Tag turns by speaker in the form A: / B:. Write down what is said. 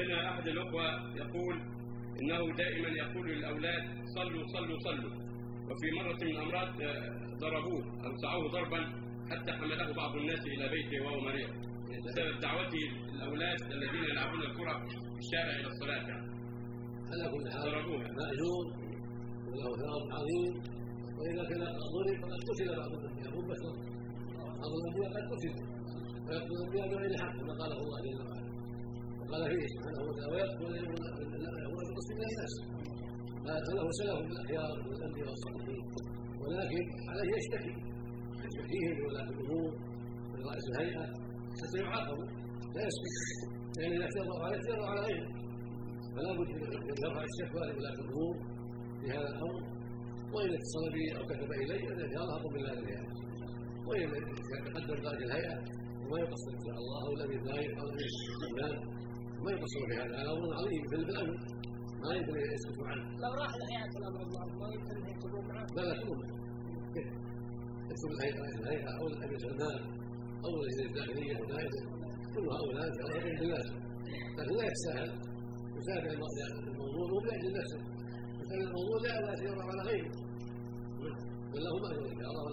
A: وهنا احد الاخوه يقول انه دائما يقول للاولاد صلوا صلوا صلوا وفي مره من الامراض آه، ضربوه أو سعوه ضربا حتى حمله بعض الناس إلى بيته وهو مريض بسبب دعوته الاولاد الذين يلعبون الكره في الشارع إلى الصلاه يعني.
B: على كل حال. مأجور وله ثواب عظيم وإذا كان ضرب فقد قتل بعض الأنبياء هم بشر بعض الأنبياء قد قتل ويقتل الأنبياء بغير حق كما قاله الله جل وعلا وقال فيه سبحانه وتعالى ويقتل يقول القسم من الناس فله سلف من الأخيار من الأنبياء والصالحين ولكن عليه يشتكي يشتكيهم لولاة الأمور ولرئيس الهيئة. حتى يعاقبوا لا يسكت. لأن إذا اعترضوا عليه اعترضوا على غيره. فلا بد من يرفع الشكوى لولاة الأمور في هذا الأمر. وإن اتصل بي أو كتب فإن شاء الله أقوم بالله الهيئة. وإن تقدم خارج الهيئة وما يقصر إن شاء الله أو لم يتغير أو لم يستقبل ما يقصر في هذا هذا أمر عظيم. في الأمر ما يمكن أن يسكتوا عنه
C: لو راح الهيئة الأمر الله ما يمكن أن يكتبون معه.
B: لا لا تكون يكتب الهيئة أو الأمير سلمان أو وزير الداخلية ونائبه كل هؤلاء الله يقوم بالناس لكن لا يتساهل يتابع الموضوع مو لاجل نفسه. يتابع الموضوع لا لا على غيره. بل له ما إن شاء الله.